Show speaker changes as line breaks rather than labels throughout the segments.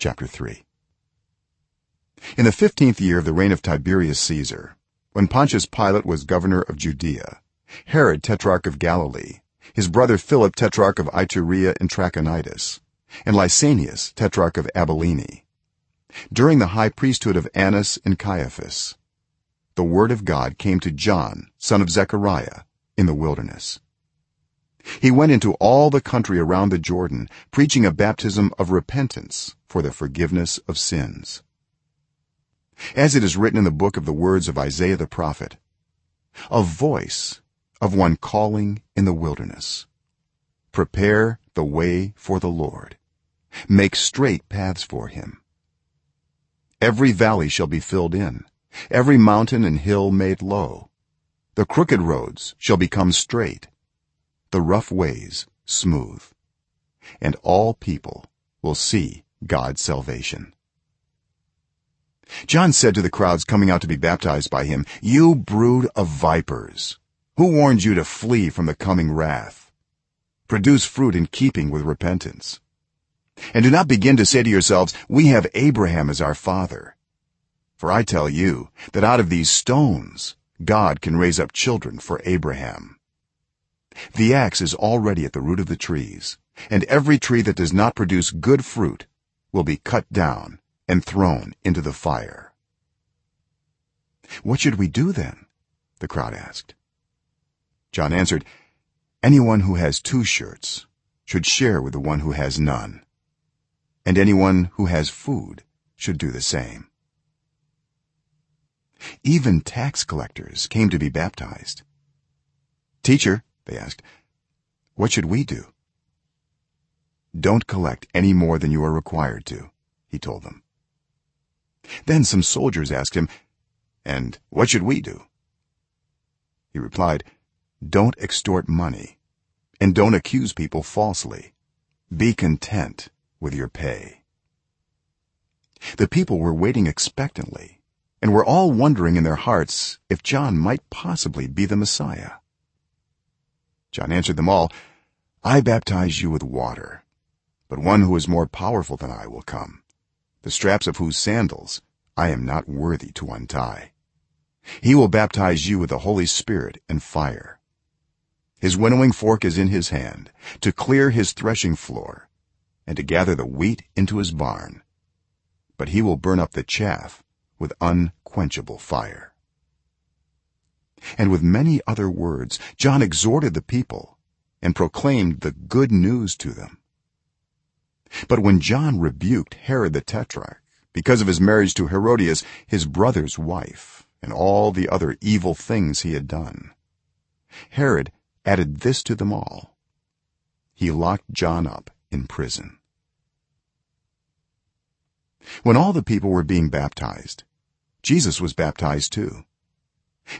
chapter 3 in the 15th year of the reign of tiberius caesar when pontius pilate was governor of judea herod tetrarch of galilee his brother philip tetrarch of iturea and trachonitis and lysanias tetrarch of abilene during the high priesthood of annas and caiaphas the word of god came to john son of zechariah in the wilderness he went into all the country around the jordan preaching a baptism of repentance for the forgiveness of sins. As it is written in the book of the words of isaiah the prophet a voice of one calling in the wilderness prepare the way for the lord make straight paths for him. Every valley shall be filled in every mountain and hill made low. The crooked roads shall become straight the rough ways smooth. And all people will see god's salvation. John said to the crowds coming out to be baptized by him you brood of vipers who warned you to flee from the coming wrath? Produce fruit in keeping with repentance. And do not begin to say to yourselves we have abraham as our father for i tell you that out of these stones god can raise up children for abraham the axe is already at the root of the trees and every tree that does not produce good fruit will be cut down and thrown into the fire. What should we do then? the crowd asked. John answered anyone who has two shirts should share with the one who has none and anyone who has food should do the same. Even tax collectors came to be baptized. Teacher they asked what should we do? Don't collect any more than you are required to he told them. Then some soldiers asked him and what should we do? He replied don't extort money and don't accuse people falsely. Be content with your pay. The people were waiting expectantly and were all wondering in their hearts if john might possibly be the messiah john answered them all i baptize you with water but one who is more powerful than i will come. The straps of whose sandals i am not worthy to untie. He will baptize you with the holy spirit and fire. His winnowing fork is in his hand to clear his threshing floor and to gather the wheat into his barn. But he will burn up the chaff with unquenchable fire and with many other words john exhorted the people and proclaimed the good news to them. But when john rebuked herod the tetrarch because of his marriage to herodias his brother's wife and all the other evil things he had done herod added this to them all. He locked john up in prison. When all the people were being baptized jesus was baptized too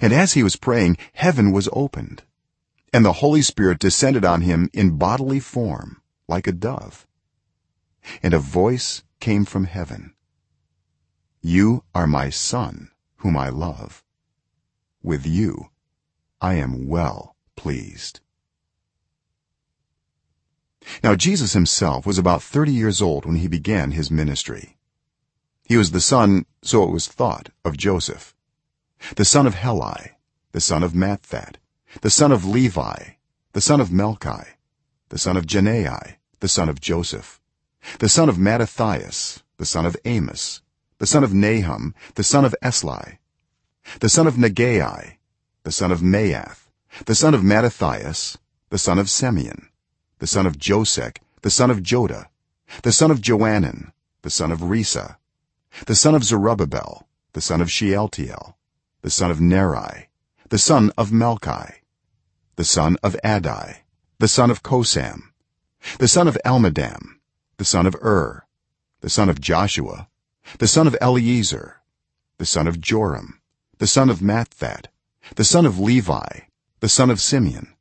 and as he was praying heaven was opened and the holy spirit descended on him in bodily form like a dove. And a voice came from heaven you are my son whom i love. With you i am well pleased. Now jesus himself was about 30 years old when he began his ministry. He was the son so it was thought of joseph the son of heli the son of matthat the son of levi the son of melki the son of jannai the son of joseph the son of mattathias the son of amos the son of nahum the son of esli the son of naggai the son of maath the son of mattathias the son of semein the son of josek the son of joda the son of joanan the son of rhesa the son of zerubbabel the son of shealtiel the son of neri the son of melki the son of addi the son of cosam the son of elmadam the son of ur the son of joshua the son of eliezer the son of jorim the son of matthat the son of levi the son of simeon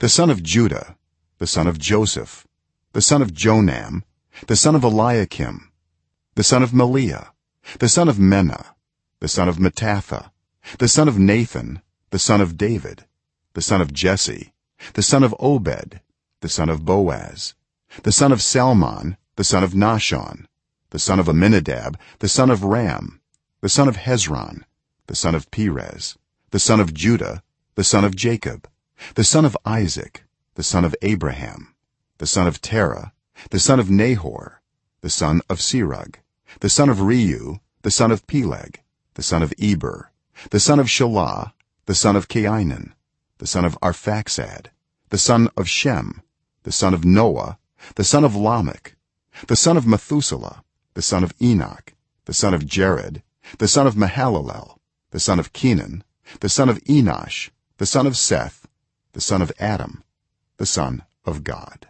the son of judah the son of joseph the son of jonam the son of eliakim the son of melea the son of menna the son of mattatha the son of nathan the son of david the son of jesse the son of obed the son of boaz the son of salmon the son of nahshon the son of amminadab the son of ram the son of hezron the son of perez the son of judah the son of jacob the son of isaac the son of abraham the son of terah the son of nahor the son of serug the son of reu the son of peleg the son of eber the son of shelah the son of cainan the son of arphaxad the son of shem the son of noah the son of lamech the son of methuselah the son of enoch the son of jared the son of mahalalel the son of kenan the son of enosh the son of seth the son of adam the son of god